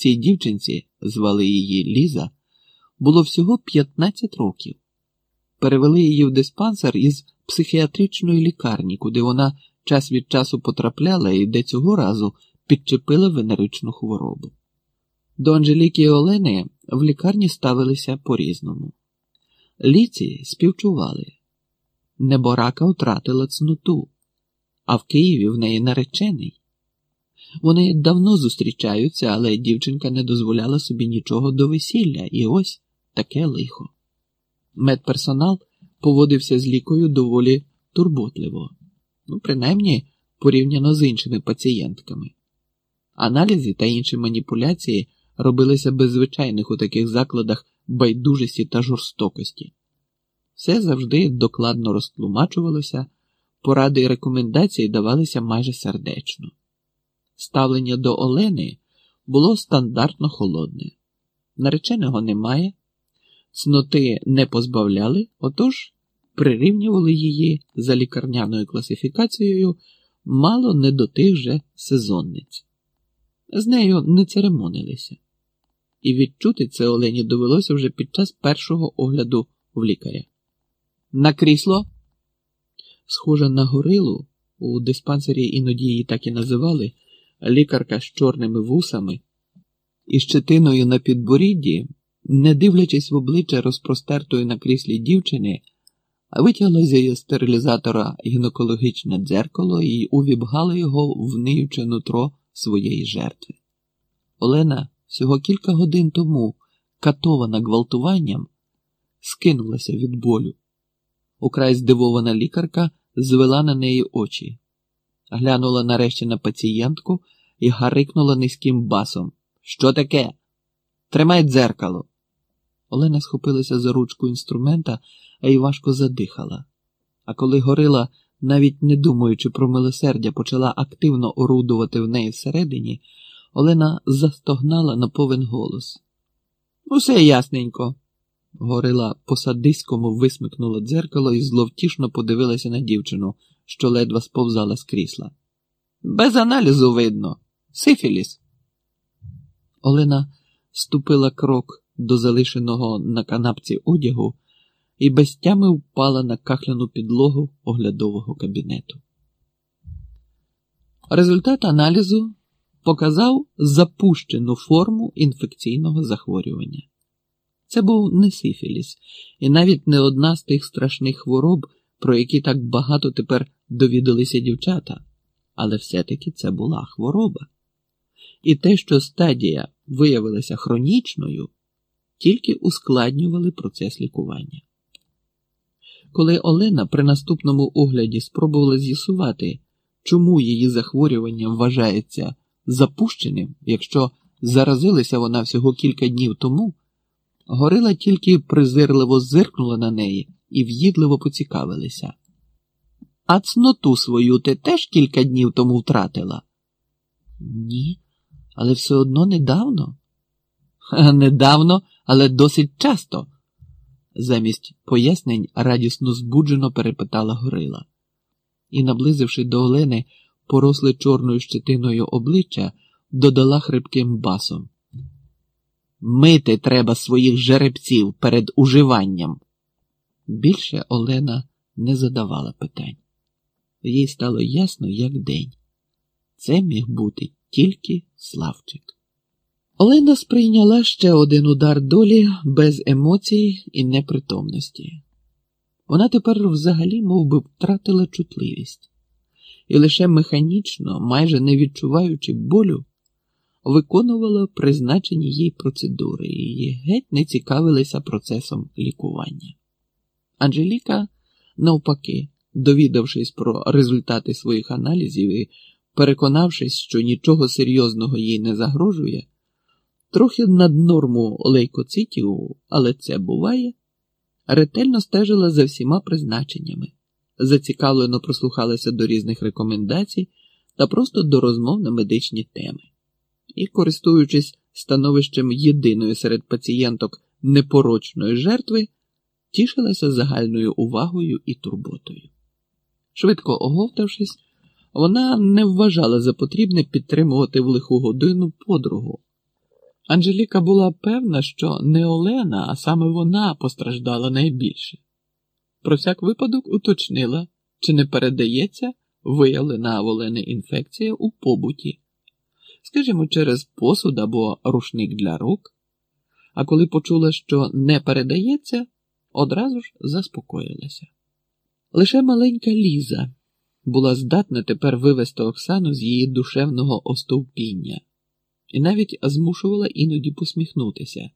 Цій дівчинці, звали її Ліза, було всього 15 років. Перевели її в диспансер із психіатричної лікарні, куди вона час від часу потрапляла і де цього разу підчепила венеричну хворобу. До Анжеліки і Олени в лікарні ставилися по-різному. Ліці співчували. Неборака втратила цноту, а в Києві в неї наречений. Вони давно зустрічаються, але дівчинка не дозволяла собі нічого до весілля, і ось таке лихо. Медперсонал поводився з лікою доволі турботливо, ну, принаймні порівняно з іншими пацієнтками. Аналізи та інші маніпуляції робилися без звичайних у таких закладах байдужості та жорстокості. Все завжди докладно розтлумачувалося, поради і рекомендації давалися майже сердечно. Ставлення до Олени було стандартно холодне. Нареченого немає, цноти не позбавляли, отож прирівнювали її за лікарняною класифікацією мало не до тих же сезонниць. З нею не церемонилися, і відчути це Олені довелося вже під час першого огляду в лікаря. На крісло, схожа на горилу, у диспансері іноді її так і називали, лікарка з чорними вусами і щетиною на підборідді, не дивлячись в обличчя розпростертої на кріслі дівчини, витягла з її стерилізатора гінекологічне дзеркало і увібгала його в ниюче нутро своєї жертви. Олена всього кілька годин тому, катована гвалтуванням, скинулася від болю. Украй здивована лікарка звела на неї очі, глянула нарешті на пацієнтку і гарикнула низьким басом. Що таке? Тримай дзеркало. Олена схопилася за ручку інструмента, а й важко задихала. А коли горила, навіть не думаючи про милосердя, почала активно орудувати в неї всередині, Олена застогнала на повен голос. Усе ясненько. Горила по садиському висмикнула дзеркало і зловтішно подивилася на дівчину, що ледве сповзала з крісла. Без аналізу видно. Сифіліс. Олена ступила крок до залишеного на канапці одягу і без тями впала на кахляну підлогу оглядового кабінету. Результат аналізу показав запущену форму інфекційного захворювання. Це був не сифіліс, і навіть не одна з тих страшних хвороб, про які так багато тепер довідалися дівчата, але все-таки це була хвороба. І те, що стадія виявилася хронічною, тільки ускладнювали процес лікування. Коли Олена при наступному огляді спробувала з'ясувати, чому її захворювання вважається запущеним, якщо заразилася вона всього кілька днів тому, горила тільки презирливо зиркнула на неї і в'їдливо поцікавилися. А цноту свою ти теж кілька днів тому втратила? Ні, але все одно недавно. Недавно, але досить часто. Замість пояснень радісно збуджено перепитала горила. І, наблизивши до Олени поросле чорною щетиною обличчя, додала хрипким басом. Мити треба своїх жеребців перед уживанням. Більше Олена не задавала питань. Їй стало ясно, як день. Це міг бути тільки Славчик. Олена сприйняла ще один удар долі без емоцій і непритомності. Вона тепер взагалі мов би, втратила чутливість і лише механічно, майже не відчуваючи болю, виконувала призначені їй процедури і геть не цікавилися процесом лікування. Анжеліка, навпаки, довідавшись про результати своїх аналізів і переконавшись, що нічого серйозного їй не загрожує, трохи над норму лейкоцитів, але це буває, ретельно стежила за всіма призначеннями, зацікавлено прослухалася до різних рекомендацій та просто до розмов на медичні теми. І, користуючись становищем єдиної серед пацієнток непорочної жертви, тішилася загальною увагою і турботою. Швидко оговтавшись, вона не вважала за потрібне підтримувати в лиху годину подругу Анжеліка була певна, що не Олена, а саме вона постраждала найбільше. Про всяк випадок уточнила, чи не передається виявлена в Олени інфекція у побуті, скажімо, через посуд або рушник для рук. А коли почула, що не передається, одразу ж заспокоїлася. Лише маленька Ліза була здатна тепер вивести Оксану з її душевного остовпіння і навіть змушувала іноді посміхнутися.